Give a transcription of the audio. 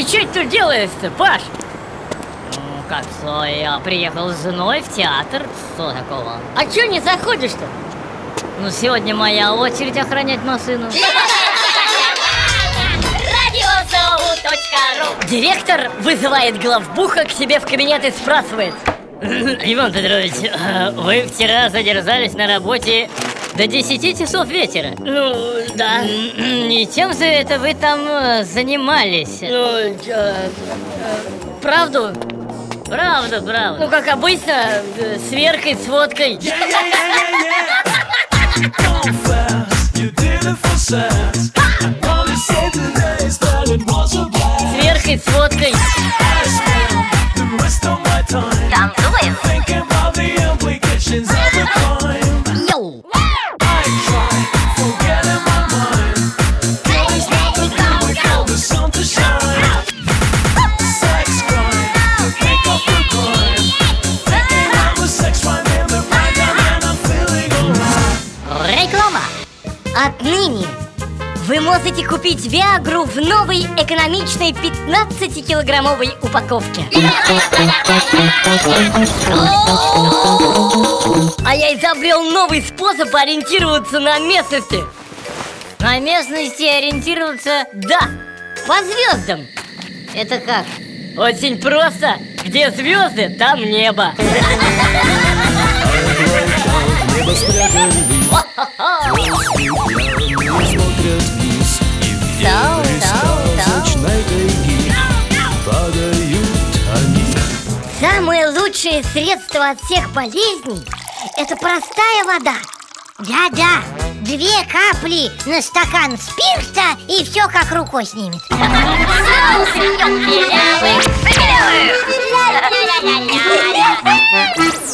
что делаешь-то, Паш? Ну, как что, я приехал с женой в театр, что такого? А чё не заходишь-то? Ну, сегодня моя очередь охранять машину. Директор вызывает главбуха к себе в кабинет и спрашивает Иван Петрович, вы вчера задержались на работе до 10 часов вечера. Ну, да. И чем же это вы там э, занимались? Ну, чё, э, правду? Правда, правда Ну, как обычно, э, с Веркой, с водкой. С Веркой, с водкой Отныне. Вы можете купить Виагру в новой экономичной 15-килограммовой упаковке. А я изобрел новый способ ориентироваться на местности. На местности ориентироваться Да, по звездам Это как? Очень просто. Где звезды, там небо. Небо спрятали, Самое лучшее средство от всех болезней – это простая вода. Да-да, две капли на стакан спирта и все как рукой снимет. Ля-ля-ля-ля.